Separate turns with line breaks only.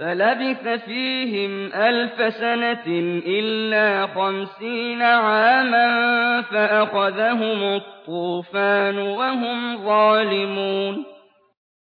فَلَبِثَ فِيهِمْ أَلْفَ سَنَةٍ إِلَّا خَمْسِينَ عَامًا فَأَخَذَهُمُ الطُّوفَانُ وَهُمْ ظَالِمُونَ